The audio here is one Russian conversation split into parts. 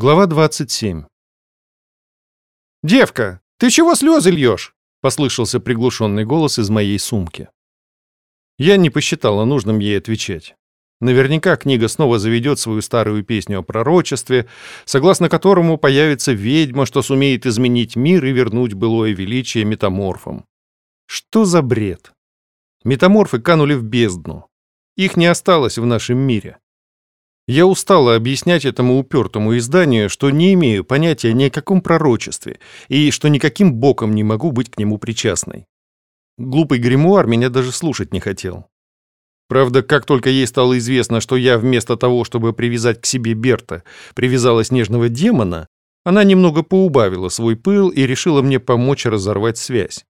Глава 27. «Девка, ты чего слезы льешь?» — послышался приглушенный голос из моей сумки. Я не посчитала нужным ей отвечать. Наверняка книга снова заведет свою старую песню о пророчестве, согласно которому появится ведьма, что сумеет изменить мир и вернуть былое величие метаморфам. Что за бред? Метаморфы канули в бездну. Их не осталось в нашем мире. Я устала объяснять этому упертому изданию, что не имею понятия ни о каком пророчестве и что никаким боком не могу быть к нему причастной. Глупый гримуар меня даже слушать не хотел. Правда, как только ей стало известно, что я вместо того, чтобы привязать к себе Берта, привязала снежного демона, она немного поубавила свой пыл и решила мне помочь разорвать связь.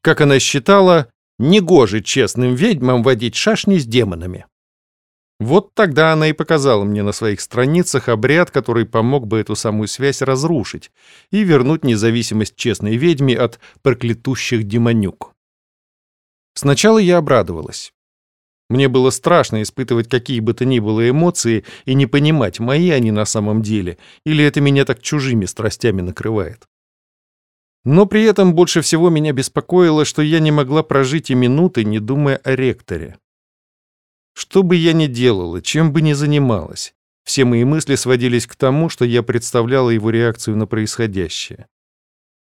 Как она считала, негоже честным ведьмам водить шашни с демонами. Вот тогда она и показала мне на своих страницах обряд, который помог бы эту самую связь разрушить и вернуть независимость честной ведьме от проклятущих демонюк. Сначала я обрадовалась. Мне было страшно испытывать какие бы то ни было эмоции и не понимать, мои они на самом деле, или это меня так чужими страстями накрывает. Но при этом больше всего меня беспокоило, что я не могла прожить и минуты, не думая о ректоре. Что бы я ни делала, чем бы ни занималась, все мои мысли сводились к тому, что я представляла его реакцию на происходящее.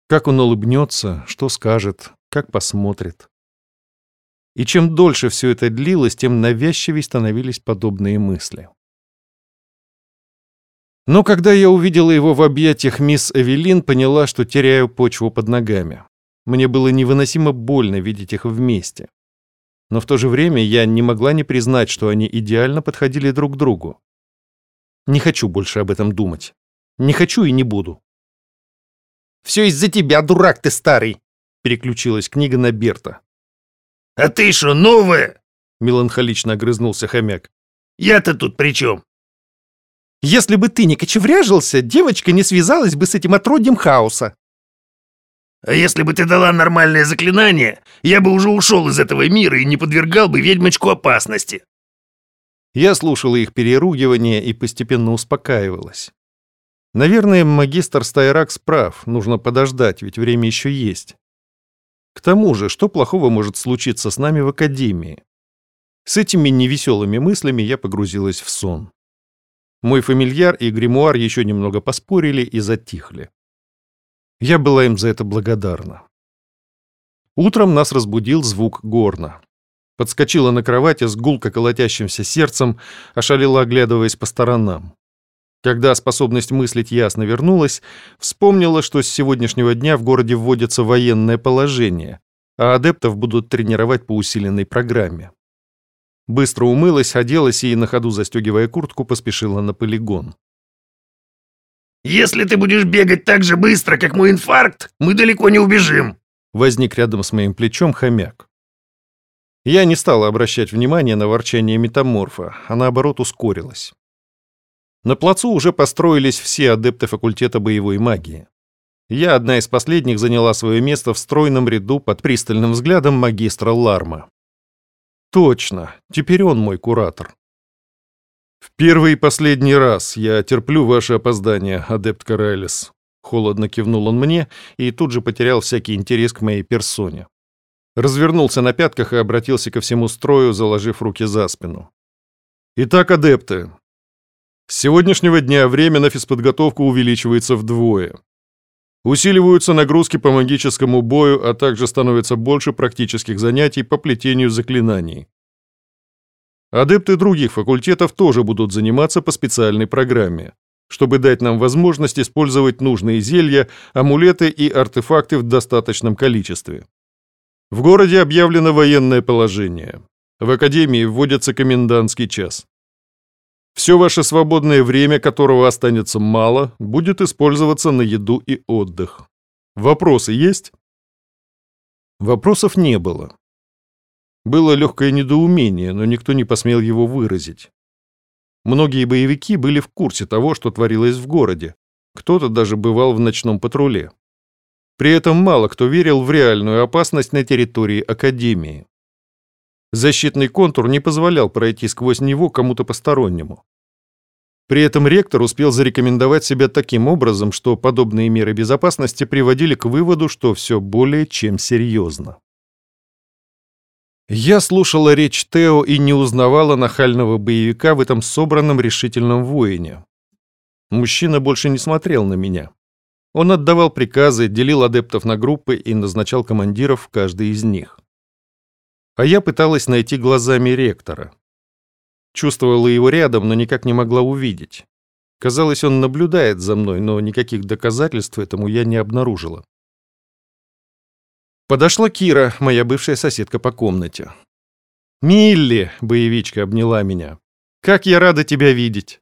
Как он улыбнется, что скажет, как посмотрит. И чем дольше все это длилось, тем навязчивее становились подобные мысли. Но когда я увидела его в объятиях мисс Эвелин, поняла, что теряю почву под ногами. Мне было невыносимо больно видеть их вместе но в то же время я не могла не признать, что они идеально подходили друг к другу. Не хочу больше об этом думать. Не хочу и не буду. «Все из-за тебя, дурак ты старый!» Переключилась книга на Берта. «А ты что, новая?» Меланхолично огрызнулся хомяк. «Я-то тут при чем?» «Если бы ты не кочевряжился, девочка не связалась бы с этим отродьем хаоса. А если бы ты дала нормальное заклинание, я бы уже ушел из этого мира и не подвергал бы ведьмочку опасности. Я слушала их переругивание и постепенно успокаивалась. Наверное, магистр Стайракс прав, нужно подождать, ведь время еще есть. К тому же, что плохого может случиться с нами в академии? С этими невеселыми мыслями я погрузилась в сон. Мой фамильяр и гримуар еще немного поспорили и затихли. Я была им за это благодарна. Утром нас разбудил звук горна. Подскочила на кровати с гулко колотящимся сердцем, ошалела, оглядываясь по сторонам. Когда способность мыслить ясно вернулась, вспомнила, что с сегодняшнего дня в городе вводится военное положение, а адептов будут тренировать по усиленной программе. Быстро умылась, оделась и, на ходу застегивая куртку, поспешила на полигон. «Если ты будешь бегать так же быстро, как мой инфаркт, мы далеко не убежим!» Возник рядом с моим плечом хомяк. Я не стала обращать внимания на ворчание метаморфа, а наоборот ускорилась. На плацу уже построились все адепты факультета боевой магии. Я, одна из последних, заняла свое место в стройном ряду под пристальным взглядом магистра Ларма. Точно, теперь он мой куратор. «В первый и последний раз я терплю ваше опоздание, адепт Карайлис», Холодно кивнул он мне и тут же потерял всякий интерес к моей персоне. Развернулся на пятках и обратился ко всему строю, заложив руки за спину. «Итак, адепты, с сегодняшнего дня время на физподготовку увеличивается вдвое. Усиливаются нагрузки по магическому бою, а также становится больше практических занятий по плетению заклинаний. Адепты других факультетов тоже будут заниматься по специальной программе, чтобы дать нам возможность использовать нужные зелья, амулеты и артефакты в достаточном количестве. В городе объявлено военное положение. В академии вводится комендантский час. Все ваше свободное время, которого останется мало, будет использоваться на еду и отдых. Вопросы есть? Вопросов не было. Было легкое недоумение, но никто не посмел его выразить. Многие боевики были в курсе того, что творилось в городе. Кто-то даже бывал в ночном патруле. При этом мало кто верил в реальную опасность на территории Академии. Защитный контур не позволял пройти сквозь него кому-то постороннему. При этом ректор успел зарекомендовать себя таким образом, что подобные меры безопасности приводили к выводу, что все более чем серьезно. Я слушала речь Тео и не узнавала нахального боевика в этом собранном решительном воине. Мужчина больше не смотрел на меня. Он отдавал приказы, делил адептов на группы и назначал командиров в каждой из них. А я пыталась найти глазами ректора. Чувствовала его рядом, но никак не могла увидеть. Казалось, он наблюдает за мной, но никаких доказательств этому я не обнаружила. Подошла Кира, моя бывшая соседка по комнате. «Милли!» — боевичка обняла меня. «Как я рада тебя видеть!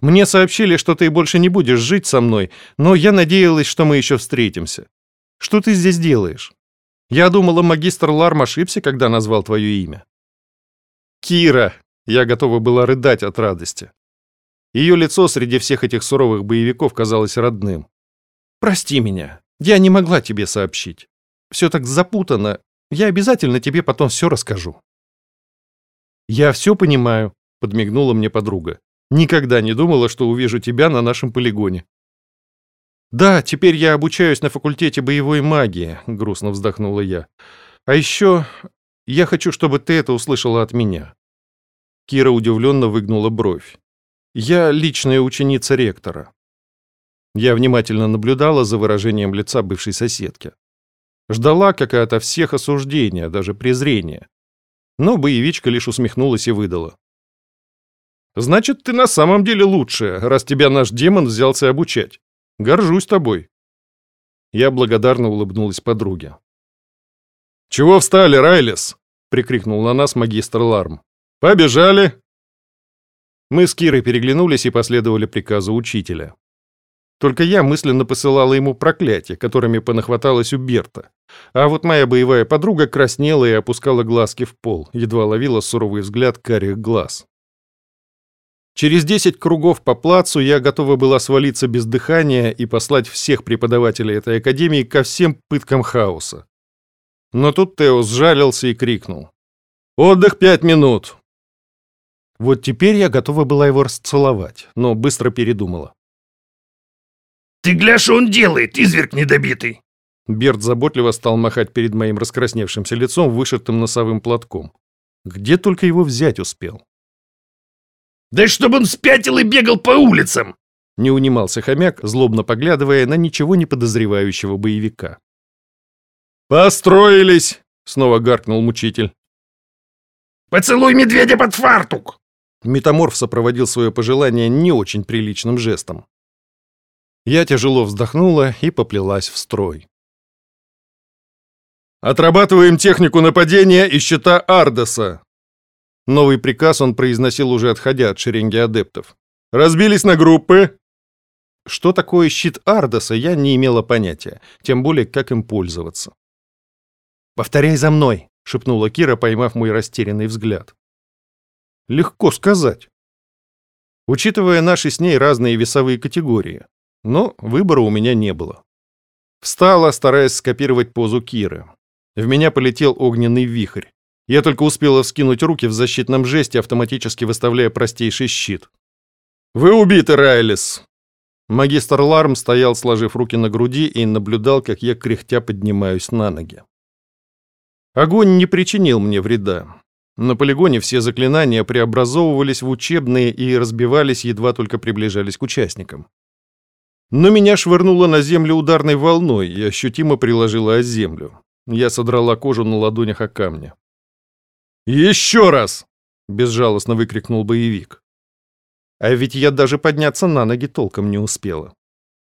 Мне сообщили, что ты больше не будешь жить со мной, но я надеялась, что мы еще встретимся. Что ты здесь делаешь? Я думала, магистр Ларм ошибся, когда назвал твое имя». «Кира!» Я готова была рыдать от радости. Ее лицо среди всех этих суровых боевиков казалось родным. «Прости меня, я не могла тебе сообщить. Все так запутано, я обязательно тебе потом все расскажу». «Я все понимаю», — подмигнула мне подруга. «Никогда не думала, что увижу тебя на нашем полигоне». «Да, теперь я обучаюсь на факультете боевой магии», — грустно вздохнула я. «А еще я хочу, чтобы ты это услышала от меня. Кира удивленно выгнула бровь. «Я личная ученица ректора». Я внимательно наблюдала за выражением лица бывшей соседки. Ждала, как и ото всех, осуждения, даже презрения. Но боевичка лишь усмехнулась и выдала. «Значит, ты на самом деле лучшая, раз тебя наш демон взялся обучать. Горжусь тобой». Я благодарно улыбнулась подруге. «Чего встали, Райлис?» — прикрикнул на нас магистр Ларм. «Побежали!» Мы с Кирой переглянулись и последовали приказу учителя. Только я мысленно посылала ему проклятия, которыми понахваталась у Берта. А вот моя боевая подруга краснела и опускала глазки в пол, едва ловила суровый взгляд карих глаз. Через десять кругов по плацу я готова была свалиться без дыхания и послать всех преподавателей этой академии ко всем пыткам хаоса. Но тут Тео сжалился и крикнул. «Отдых пять минут! Вот теперь я готова была его расцеловать, но быстро передумала. «Ты гля, что он делает, изверг недобитый!» Берт заботливо стал махать перед моим раскрасневшимся лицом вышитым носовым платком. Где только его взять успел? «Да чтобы он спятил и бегал по улицам!» Не унимался хомяк, злобно поглядывая на ничего не подозревающего боевика. «Построились!» — снова гаркнул мучитель. «Поцелуй медведя под фартук!» Метаморф сопроводил свое пожелание не очень приличным жестом. Я тяжело вздохнула и поплелась в строй. «Отрабатываем технику нападения из щита Ардеса!» Новый приказ он произносил уже отходя от шеренги адептов. «Разбились на группы!» Что такое щит Ардеса, я не имела понятия, тем более, как им пользоваться. «Повторяй за мной!» — шепнула Кира, поймав мой растерянный взгляд. Легко сказать. Учитывая наши с ней разные весовые категории. Но выбора у меня не было. Встала, стараясь скопировать позу Киры. В меня полетел огненный вихрь. Я только успела вскинуть руки в защитном жесте, автоматически выставляя простейший щит. «Вы убиты, Райлис!» Магистр Ларм стоял, сложив руки на груди, и наблюдал, как я кряхтя поднимаюсь на ноги. Огонь не причинил мне вреда. На полигоне все заклинания преобразовывались в учебные и разбивались, едва только приближались к участникам. Но меня швырнуло на землю ударной волной и ощутимо приложило о землю. Я содрала кожу на ладонях о камни. «Еще раз!» — безжалостно выкрикнул боевик. А ведь я даже подняться на ноги толком не успела.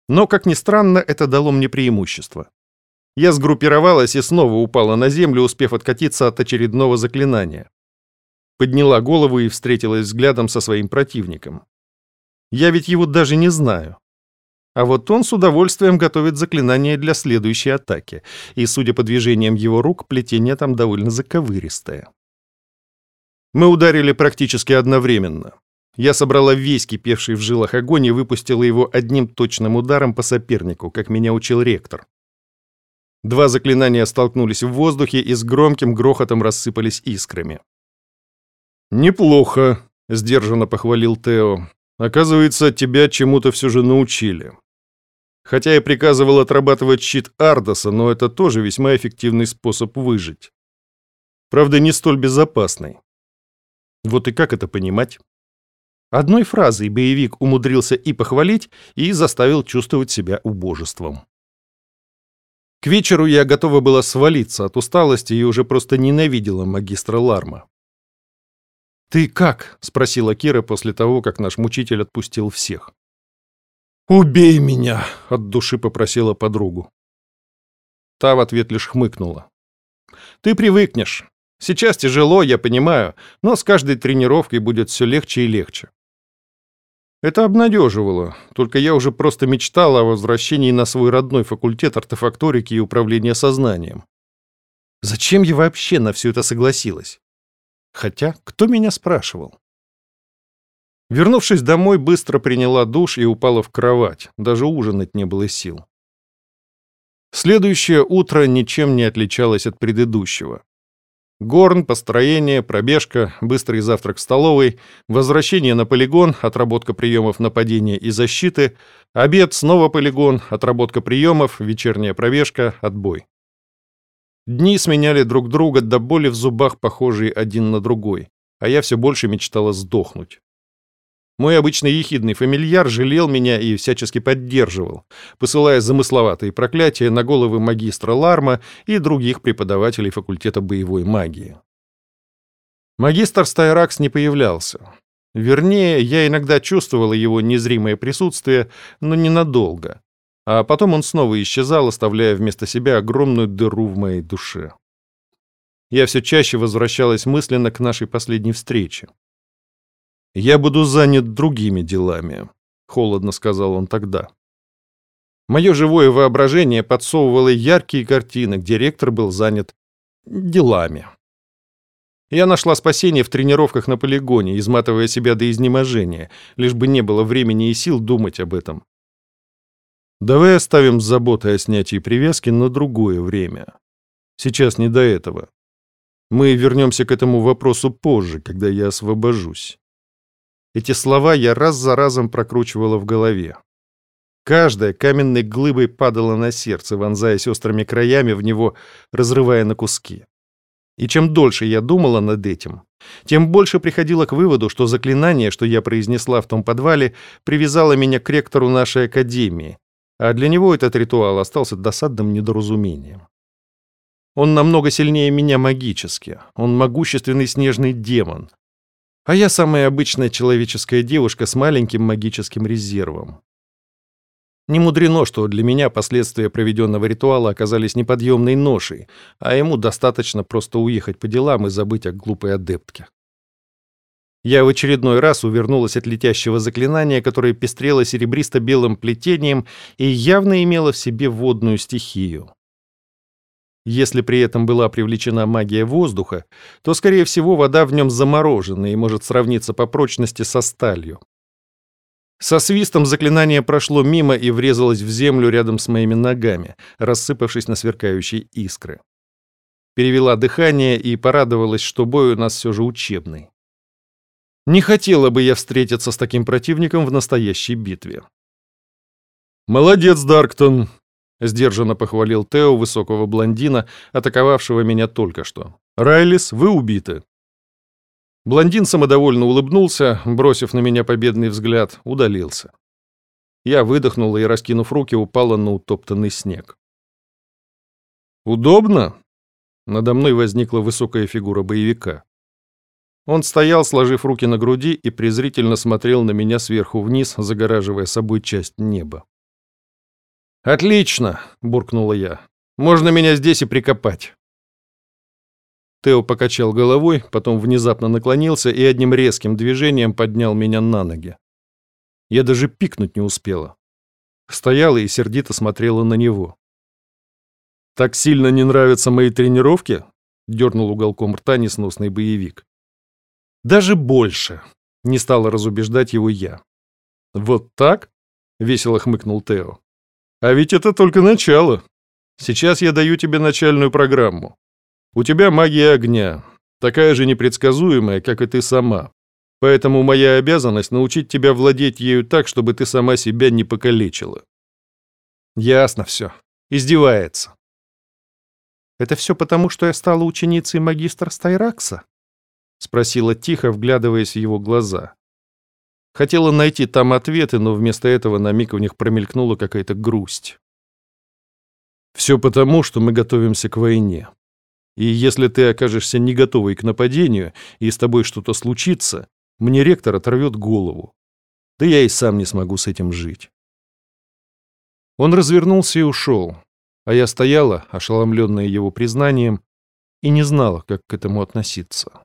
Но, как ни странно, это дало мне преимущество. Я сгруппировалась и снова упала на землю, успев откатиться от очередного заклинания. Подняла голову и встретилась взглядом со своим противником. Я ведь его даже не знаю. А вот он с удовольствием готовит заклинание для следующей атаки, и, судя по движениям его рук, плетение там довольно заковыристое. Мы ударили практически одновременно. Я собрала весь кипевший в жилах огонь и выпустила его одним точным ударом по сопернику, как меня учил ректор. Два заклинания столкнулись в воздухе и с громким грохотом рассыпались искрами. «Неплохо», — сдержанно похвалил Тео. Оказывается, тебя чему-то все же научили. Хотя я приказывал отрабатывать щит Ардоса, но это тоже весьма эффективный способ выжить. Правда, не столь безопасный. Вот и как это понимать? Одной фразой боевик умудрился и похвалить, и заставил чувствовать себя убожеством. К вечеру я готова была свалиться от усталости и уже просто ненавидела магистра Ларма. «Ты как?» — спросила Кира после того, как наш мучитель отпустил всех. «Убей меня!» — от души попросила подругу. Та в ответ лишь хмыкнула. «Ты привыкнешь. Сейчас тяжело, я понимаю, но с каждой тренировкой будет все легче и легче. Это обнадеживало, только я уже просто мечтал о возвращении на свой родной факультет артефакторики и управления сознанием. Зачем я вообще на все это согласилась? Хотя, кто меня спрашивал? Вернувшись домой, быстро приняла душ и упала в кровать, даже ужинать не было сил. Следующее утро ничем не отличалось от предыдущего. Горн, построение, пробежка, быстрый завтрак в столовой, возвращение на полигон, отработка приемов нападения и защиты, обед, снова полигон, отработка приемов, вечерняя пробежка, отбой. Дни сменяли друг друга до боли в зубах, похожие один на другой, а я все больше мечтала сдохнуть. Мой обычный ехидный фамильяр жалел меня и всячески поддерживал, посылая замысловатые проклятия на головы магистра Ларма и других преподавателей факультета боевой магии. Магистр Стайракс не появлялся. Вернее, я иногда чувствовала его незримое присутствие, но ненадолго. А потом он снова исчезал, оставляя вместо себя огромную дыру в моей душе. Я все чаще возвращалась мысленно к нашей последней встрече. «Я буду занят другими делами», — холодно сказал он тогда. Мое живое воображение подсовывало яркие картины, где ректор был занят делами. Я нашла спасение в тренировках на полигоне, изматывая себя до изнеможения, лишь бы не было времени и сил думать об этом. Давай оставим заботы о снятии привязки на другое время. Сейчас не до этого. Мы вернемся к этому вопросу позже, когда я освобожусь. Эти слова я раз за разом прокручивала в голове. Каждая каменной глыбой падала на сердце, вонзаясь острыми краями в него, разрывая на куски. И чем дольше я думала над этим, тем больше приходила к выводу, что заклинание, что я произнесла в том подвале, привязало меня к ректору нашей академии, а для него этот ритуал остался досадным недоразумением. Он намного сильнее меня магически, он могущественный снежный демон, а я самая обычная человеческая девушка с маленьким магическим резервом. Не мудрено, что для меня последствия проведенного ритуала оказались неподъемной ношей, а ему достаточно просто уехать по делам и забыть о глупой адептке. Я в очередной раз увернулась от летящего заклинания, которое пестрело серебристо-белым плетением и явно имело в себе водную стихию. Если при этом была привлечена магия воздуха, то, скорее всего, вода в нем заморожена и может сравниться по прочности со сталью. Со свистом заклинание прошло мимо и врезалось в землю рядом с моими ногами, рассыпавшись на сверкающие искры. Перевела дыхание и порадовалась, что бой у нас все же учебный. Не хотела бы я встретиться с таким противником в настоящей битве. «Молодец, Дарктон!» Сдержанно похвалил Тео высокого блондина, атаковавшего меня только что. «Райлис, вы убиты». Блондин самодовольно улыбнулся, бросив на меня победный взгляд, удалился. Я выдохнула и, раскинув руки, упала на утоптанный снег. «Удобно?» Надо мной возникла высокая фигура боевика. Он стоял, сложив руки на груди, и презрительно смотрел на меня сверху вниз, загораживая собой часть неба. «Отлично!» — буркнула я. «Можно меня здесь и прикопать». Тео покачал головой, потом внезапно наклонился и одним резким движением поднял меня на ноги. Я даже пикнуть не успела. Стояла и сердито смотрела на него. «Так сильно не нравятся мои тренировки?» — дернул уголком рта несносный боевик. «Даже больше!» — не стала разубеждать его я. «Вот так?» — весело хмыкнул Тео. А ведь это только начало. Сейчас я даю тебе начальную программу. У тебя магия огня, такая же непредсказуемая, как и ты сама. Поэтому моя обязанность научить тебя владеть ею так, чтобы ты сама себя не покалечила. Ясно все. Издевается. Это все потому, что я стала ученицей магистра Стайракса? Спросила тихо, вглядываясь в его глаза. Хотела найти там ответы, но вместо этого на миг в них промелькнула какая-то грусть. Все потому, что мы готовимся к войне. И если ты окажешься не готовой к нападению, и с тобой что-то случится, мне ректор оторвет голову. Да я и сам не смогу с этим жить. Он развернулся и ушел, а я стояла, ошеломленная его признанием, и не знала, как к этому относиться.